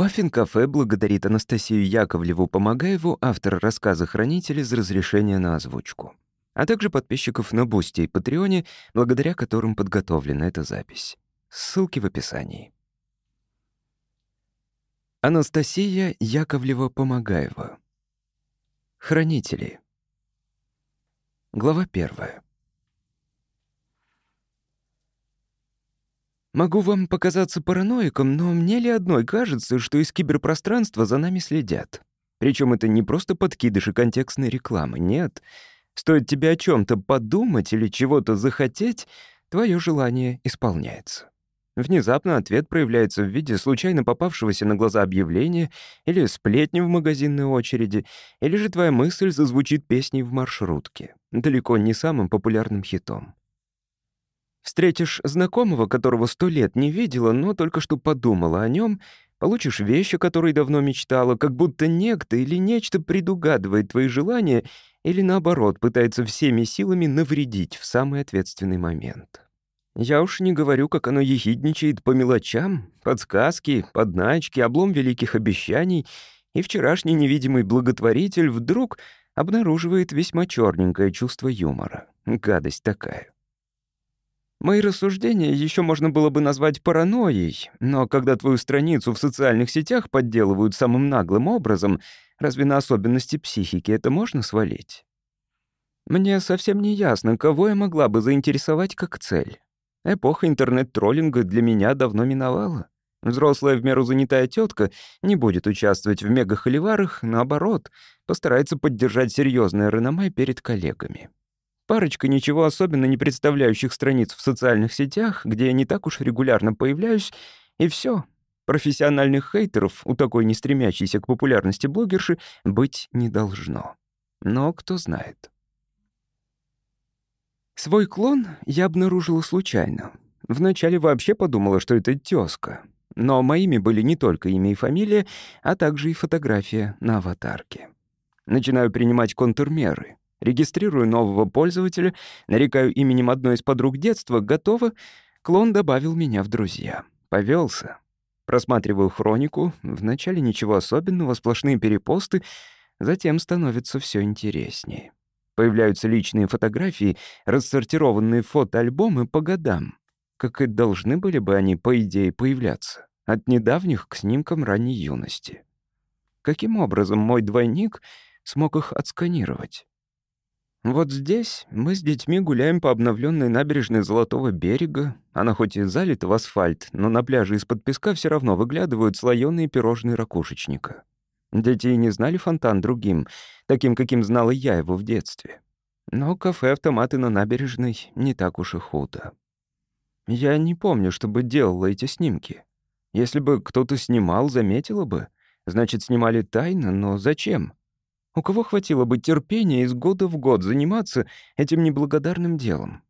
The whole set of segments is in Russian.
Паффин-кафе благодарит Анастасию Яковлеву-Помогаеву, автора рассказа «Хранители» за разрешение на озвучку, а также подписчиков на Бусти и Патреоне, благодаря которым подготовлена эта запись. Ссылки в описании. Анастасия Яковлева-Помогаева. Хранители. Глава первая. Могу вам показаться параноиком, но мне ли одной кажется, что из киберпространства за нами следят? Причем это не просто подкидыши контекстной рекламы, нет. Стоит тебе о чем то подумать или чего-то захотеть, твое желание исполняется. Внезапно ответ проявляется в виде случайно попавшегося на глаза объявления или сплетни в магазинной очереди, или же твоя мысль зазвучит песней в маршрутке, далеко не самым популярным хитом. Встретишь знакомого, которого сто лет не видела, но только что подумала о нем, получишь вещи, которые давно мечтала, как будто некто или нечто предугадывает твои желания или, наоборот, пытается всеми силами навредить в самый ответственный момент. Я уж не говорю, как оно ехидничает по мелочам, подсказки, подначки, облом великих обещаний, и вчерашний невидимый благотворитель вдруг обнаруживает весьма черненькое чувство юмора. Гадость такая. Мои рассуждения еще можно было бы назвать паранойей, но когда твою страницу в социальных сетях подделывают самым наглым образом, разве на особенности психики это можно свалить? Мне совсем не ясно, кого я могла бы заинтересовать как цель. Эпоха интернет-троллинга для меня давно миновала. Взрослая в меру занятая тетка не будет участвовать в мега-холиварах, наоборот, постарается поддержать серьезное реноме перед коллегами. Парочка ничего особенно не представляющих страниц в социальных сетях, где я не так уж регулярно появляюсь, и все. Профессиональных хейтеров у такой не стремящейся к популярности блогерши быть не должно. Но кто знает. Свой клон я обнаружила случайно. Вначале вообще подумала, что это тёзка. Но моими были не только имя и фамилия, а также и фотография на аватарке. Начинаю принимать контрмеры. Регистрирую нового пользователя, нарекаю именем одной из подруг детства, готово. Клон добавил меня в друзья. Повелся. Просматриваю хронику. Вначале ничего особенного, сплошные перепосты. Затем становится все интереснее. Появляются личные фотографии, рассортированные фотоальбомы по годам. Как и должны были бы они, по идее, появляться. От недавних к снимкам ранней юности. Каким образом мой двойник смог их отсканировать? Вот здесь мы с детьми гуляем по обновленной набережной Золотого берега. Она хоть и залита в асфальт, но на пляже из-под песка все равно выглядывают слоёные пирожные ракушечника. Дети не знали фонтан другим, таким, каким знала я его в детстве. Но кафе-автоматы на набережной не так уж и худо. Я не помню, чтобы делала эти снимки. Если бы кто-то снимал, заметила бы. Значит, снимали тайно, но зачем? У кого хватило бы терпения из года в год заниматься этим неблагодарным делом?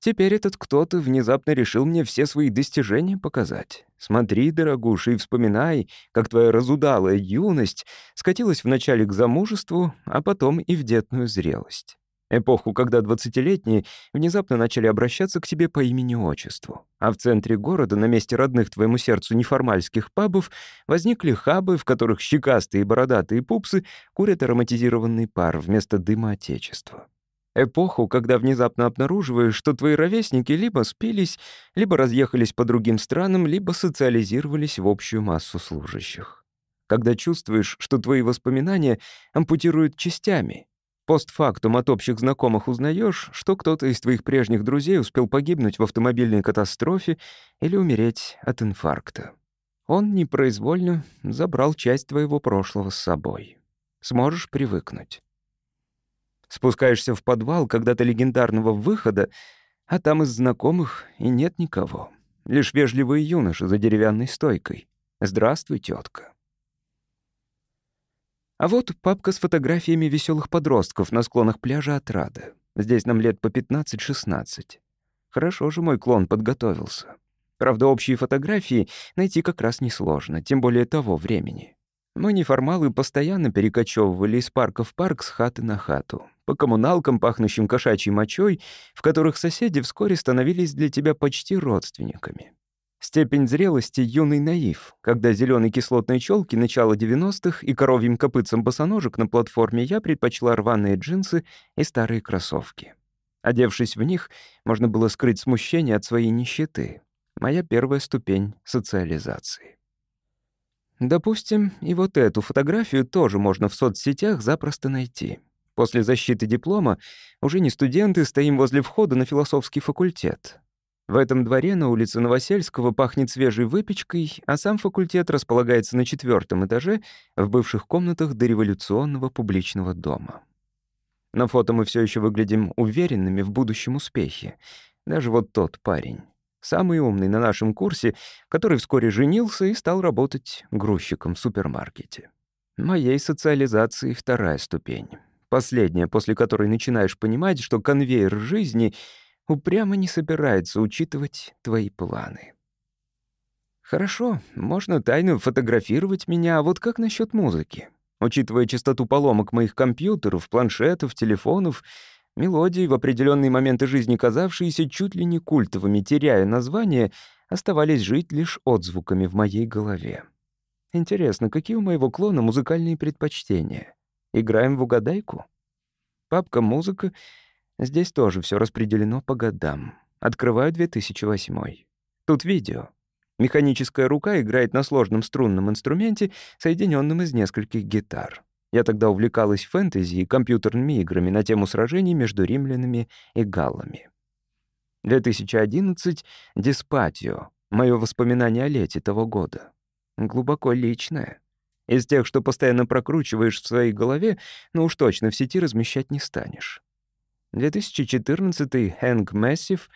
Теперь этот кто-то внезапно решил мне все свои достижения показать. Смотри, дорогуша, и вспоминай, как твоя разудалая юность скатилась вначале к замужеству, а потом и в детную зрелость. Эпоху, когда двадцатилетние внезапно начали обращаться к тебе по имени-отчеству. А в центре города, на месте родных твоему сердцу неформальских пабов, возникли хабы, в которых щекастые и бородатые пупсы курят ароматизированный пар вместо дыма Отечества. Эпоху, когда внезапно обнаруживаешь, что твои ровесники либо спились, либо разъехались по другим странам, либо социализировались в общую массу служащих. Когда чувствуешь, что твои воспоминания ампутируют частями, Постфактум от общих знакомых узнаешь, что кто-то из твоих прежних друзей успел погибнуть в автомобильной катастрофе или умереть от инфаркта. Он непроизвольно забрал часть твоего прошлого с собой. Сможешь привыкнуть. Спускаешься в подвал когда-то легендарного выхода, а там из знакомых и нет никого. Лишь вежливые юноши за деревянной стойкой. «Здравствуй, тетка. А вот папка с фотографиями веселых подростков на склонах пляжа Отрада. Здесь нам лет по 15-16. Хорошо же мой клон подготовился. Правда, общие фотографии найти как раз несложно, тем более того времени. Мы неформалы постоянно перекочевывали из парка в парк с хаты на хату. По коммуналкам, пахнущим кошачьей мочой, в которых соседи вскоре становились для тебя почти родственниками. Степень зрелости — юный наив, когда зеленой кислотной челки начала 90-х и коровьим копытцам босоножек на платформе я предпочла рваные джинсы и старые кроссовки. Одевшись в них, можно было скрыть смущение от своей нищеты. Моя первая ступень социализации. Допустим, и вот эту фотографию тоже можно в соцсетях запросто найти. После защиты диплома уже не студенты, стоим возле входа на философский факультет. В этом дворе на улице Новосельского пахнет свежей выпечкой, а сам факультет располагается на четвертом этаже в бывших комнатах дореволюционного публичного дома. На фото мы все еще выглядим уверенными в будущем успехе. Даже вот тот парень. Самый умный на нашем курсе, который вскоре женился и стал работать грузчиком в супермаркете. Моей социализации вторая ступень. Последняя, после которой начинаешь понимать, что конвейер жизни — упрямо не собирается учитывать твои планы. Хорошо, можно тайно фотографировать меня, а вот как насчет музыки? Учитывая частоту поломок моих компьютеров, планшетов, телефонов, мелодии, в определенные моменты жизни казавшиеся чуть ли не культовыми, теряя название, оставались жить лишь отзвуками в моей голове. Интересно, какие у моего клона музыкальные предпочтения? Играем в угадайку? Папка «Музыка» Здесь тоже все распределено по годам. Открываю 2008. Тут видео. Механическая рука играет на сложном струнном инструменте, соединенном из нескольких гитар. Я тогда увлекалась фэнтези и компьютерными играми на тему сражений между римлянами и галлами. 2011 — «Диспатио», мое воспоминание о лете того года. Глубоко личное. Из тех, что постоянно прокручиваешь в своей голове, но уж точно в сети размещать не станешь. 2014 Хэнк Мэссив.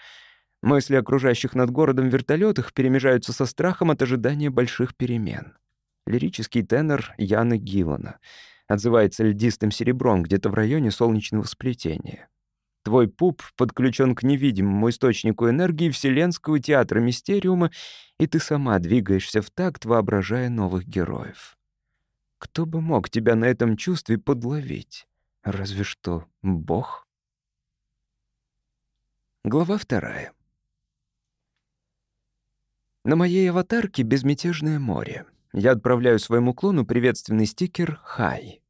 Мысли окружающих над городом вертолетах перемежаются со страхом от ожидания больших перемен. Лирический тенор Яны Гиллана. Отзывается льдистым серебром где-то в районе солнечного сплетения. Твой пуп подключен к невидимому источнику энергии Вселенского театра Мистериума, и ты сама двигаешься в такт, воображая новых героев. Кто бы мог тебя на этом чувстве подловить? Разве что Бог? Глава вторая. На моей аватарке безмятежное море. Я отправляю своему клону приветственный стикер «Хай».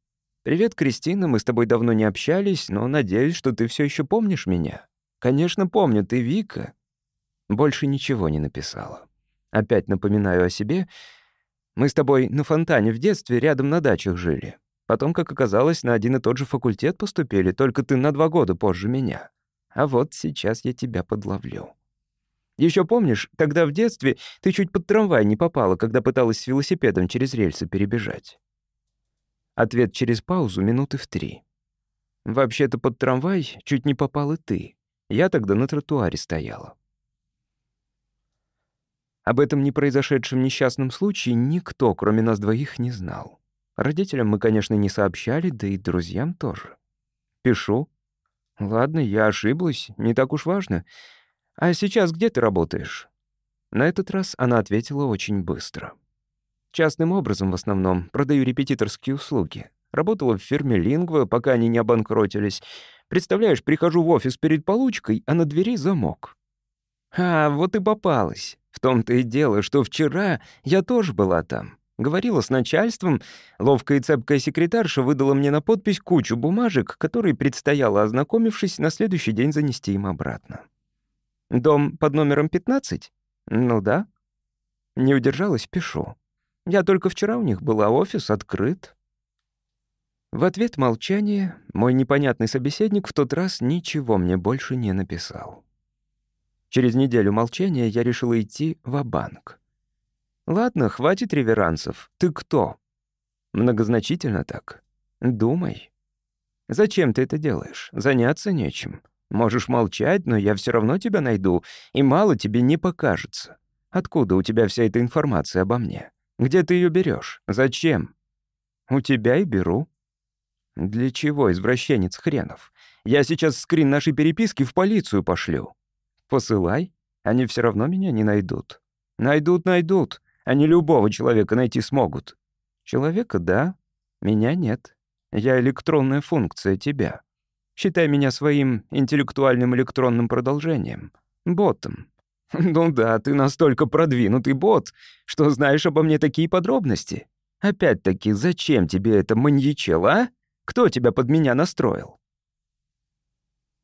«Привет, Кристина, мы с тобой давно не общались, но надеюсь, что ты все еще помнишь меня». «Конечно, помню, ты Вика». Больше ничего не написала. Опять напоминаю о себе. Мы с тобой на фонтане в детстве рядом на дачах жили. Потом, как оказалось, на один и тот же факультет поступили, только ты на два года позже меня. А вот сейчас я тебя подловлю. Еще помнишь, когда в детстве ты чуть под трамвай не попала, когда пыталась с велосипедом через рельсы перебежать? Ответ через паузу минуты в три. Вообще-то под трамвай чуть не попал и ты. Я тогда на тротуаре стояла. Об этом не произошедшем несчастном случае никто, кроме нас двоих, не знал. Родителям мы, конечно, не сообщали, да и друзьям тоже. Пишу, «Ладно, я ошиблась, не так уж важно. А сейчас где ты работаешь?» На этот раз она ответила очень быстро. «Частным образом в основном. Продаю репетиторские услуги. Работала в фирме Лингва, пока они не обанкротились. Представляешь, прихожу в офис перед получкой, а на двери замок. А, вот и попалась. В том-то и дело, что вчера я тоже была там. Говорила с начальством, ловкая и цепкая секретарша выдала мне на подпись кучу бумажек, которые предстояло, ознакомившись, на следующий день занести им обратно. «Дом под номером 15?» «Ну да». Не удержалась, пишу. «Я только вчера у них была, офис открыт». В ответ молчание мой непонятный собеседник в тот раз ничего мне больше не написал. Через неделю молчания я решила идти в банк «Ладно, хватит реверансов. Ты кто?» Многозначительно так. «Думай». «Зачем ты это делаешь? Заняться нечем. Можешь молчать, но я все равно тебя найду, и мало тебе не покажется. Откуда у тебя вся эта информация обо мне? Где ты ее берешь? Зачем?» «У тебя и беру». «Для чего, извращенец хренов? Я сейчас скрин нашей переписки в полицию пошлю». «Посылай, они все равно меня не найдут». «Найдут, найдут. Они любого человека найти смогут. Человека — да, меня нет. Я электронная функция тебя. Считай меня своим интеллектуальным электронным продолжением. Ботом. Ну да, ты настолько продвинутый бот, что знаешь обо мне такие подробности. Опять-таки, зачем тебе это маньячело, а? Кто тебя под меня настроил?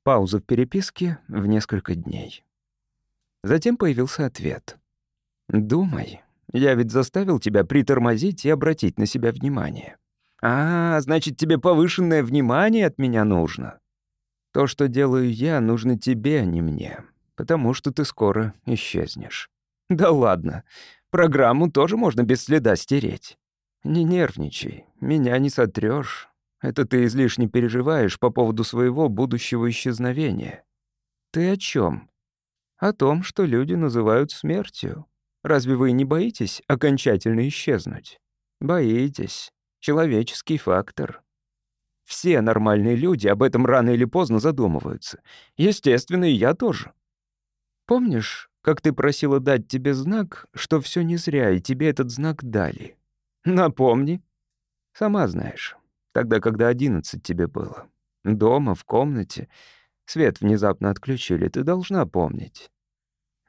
Пауза в переписке в несколько дней. Затем появился ответ. «Думай, я ведь заставил тебя притормозить и обратить на себя внимание. А, значит, тебе повышенное внимание от меня нужно. То, что делаю я, нужно тебе, а не мне, потому что ты скоро исчезнешь. Да ладно, программу тоже можно без следа стереть. Не нервничай, меня не сотрёшь. Это ты излишне переживаешь по поводу своего будущего исчезновения. Ты о чем? О том, что люди называют смертью. Разве вы не боитесь окончательно исчезнуть? Боитесь. Человеческий фактор. Все нормальные люди об этом рано или поздно задумываются. Естественно, и я тоже. Помнишь, как ты просила дать тебе знак, что все не зря, и тебе этот знак дали? Напомни. Сама знаешь. Тогда, когда одиннадцать тебе было. Дома, в комнате. Свет внезапно отключили, ты должна помнить.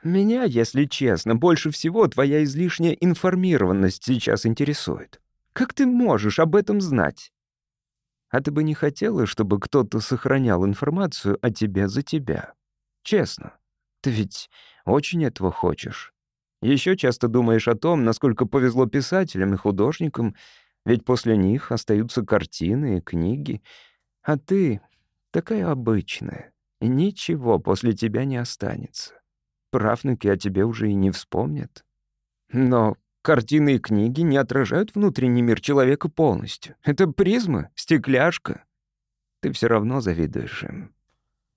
Меня, если честно, больше всего твоя излишняя информированность сейчас интересует. Как ты можешь об этом знать? А ты бы не хотела, чтобы кто-то сохранял информацию о тебе за тебя? Честно. Ты ведь очень этого хочешь. Еще часто думаешь о том, насколько повезло писателям и художникам, ведь после них остаются картины и книги. А ты такая обычная, и ничего после тебя не останется правнуки о тебе уже и не вспомнят. Но картины и книги не отражают внутренний мир человека полностью. Это призма, стекляшка. Ты все равно завидуешь им.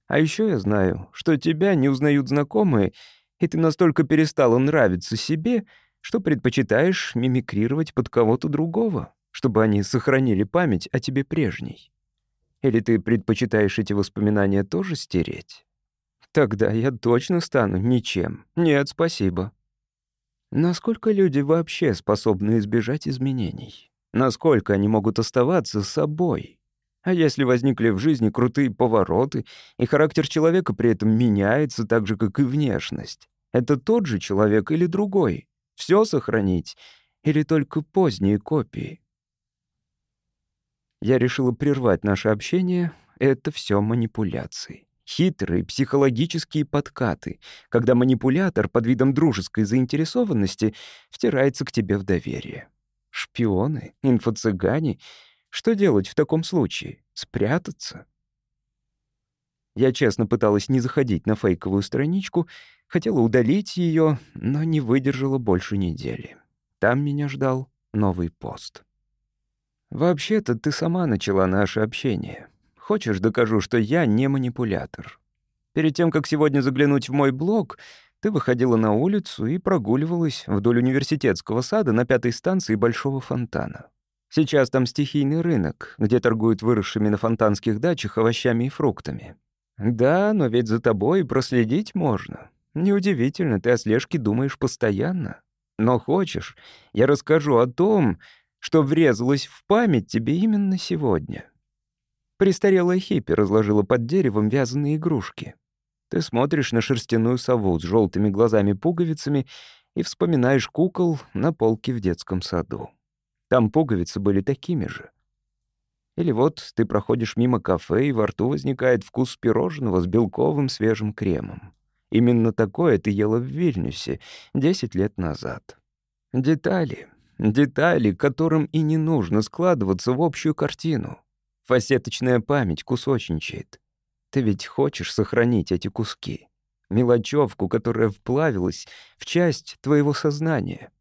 А еще я знаю, что тебя не узнают знакомые, и ты настолько перестала нравиться себе, что предпочитаешь мимикрировать под кого-то другого, чтобы они сохранили память о тебе прежней. Или ты предпочитаешь эти воспоминания тоже стереть? Тогда я точно стану ничем. Нет, спасибо. Насколько люди вообще способны избежать изменений? Насколько они могут оставаться собой? А если возникли в жизни крутые повороты, и характер человека при этом меняется так же, как и внешность, это тот же человек или другой? Все сохранить? Или только поздние копии? Я решила прервать наше общение. Это все манипуляции. Хитрые психологические подкаты, когда манипулятор под видом дружеской заинтересованности втирается к тебе в доверие. Шпионы, инфо-цыгане. Что делать в таком случае? Спрятаться? Я честно пыталась не заходить на фейковую страничку, хотела удалить ее, но не выдержала больше недели. Там меня ждал новый пост. «Вообще-то ты сама начала наше общение. Хочешь, докажу, что я не манипулятор. Перед тем, как сегодня заглянуть в мой блог, ты выходила на улицу и прогуливалась вдоль университетского сада на пятой станции Большого фонтана. Сейчас там стихийный рынок, где торгуют выросшими на фонтанских дачах овощами и фруктами. Да, но ведь за тобой проследить можно. Неудивительно, ты о слежке думаешь постоянно. Но хочешь, я расскажу о том, что врезалось в память тебе именно сегодня. Престарелая хиппи разложила под деревом вязаные игрушки. Ты смотришь на шерстяную сову с желтыми глазами-пуговицами и вспоминаешь кукол на полке в детском саду. Там пуговицы были такими же. Или вот ты проходишь мимо кафе, и во рту возникает вкус пирожного с белковым свежим кремом. Именно такое ты ела в Вильнюсе 10 лет назад. Детали, детали, которым и не нужно складываться в общую картину. Фасеточная память кусочничает. Ты ведь хочешь сохранить эти куски. Мелочевку, которая вплавилась в часть твоего сознания.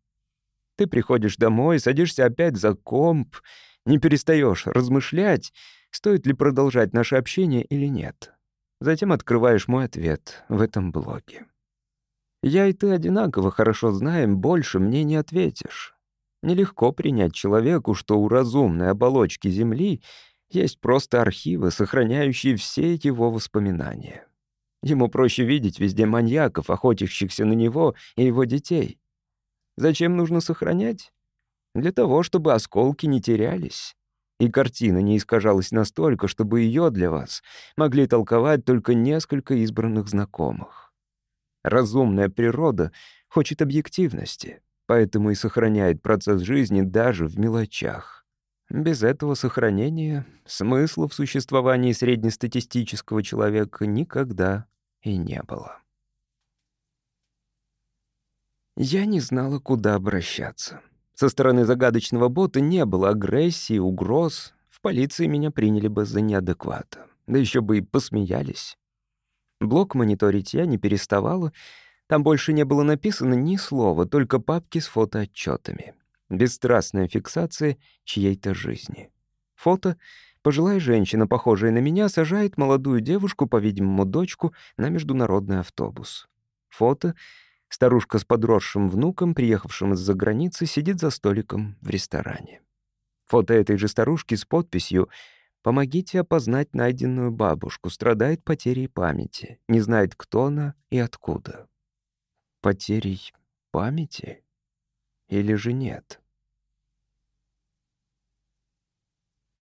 Ты приходишь домой, садишься опять за комп, не перестаешь размышлять, стоит ли продолжать наше общение или нет. Затем открываешь мой ответ в этом блоге. Я и ты одинаково хорошо знаем, больше мне не ответишь. Нелегко принять человеку, что у разумной оболочки Земли есть просто архивы, сохраняющие все его воспоминания. Ему проще видеть везде маньяков, охотящихся на него и его детей. Зачем нужно сохранять? Для того, чтобы осколки не терялись. И картина не искажалась настолько, чтобы ее для вас могли толковать только несколько избранных знакомых. Разумная природа хочет объективности, поэтому и сохраняет процесс жизни даже в мелочах. Без этого сохранения смысла в существовании среднестатистического человека никогда и не было. Я не знала, куда обращаться. Со стороны загадочного бота не было агрессии, угроз. В полиции меня приняли бы за неадеквата. Да еще бы и посмеялись. Блок мониторить я не переставала. Там больше не было написано ни слова, только папки с фотоотчетами. Бесстрастная фиксация чьей-то жизни. Фото — пожилая женщина, похожая на меня, сажает молодую девушку, по-видимому, дочку, на международный автобус. Фото — Старушка с подросшим внуком, приехавшим из-за границы, сидит за столиком в ресторане. Фото этой же старушки с подписью «Помогите опознать найденную бабушку, страдает потерей памяти, не знает, кто она и откуда». Потерей памяти? Или же нет?